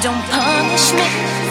don't punish me.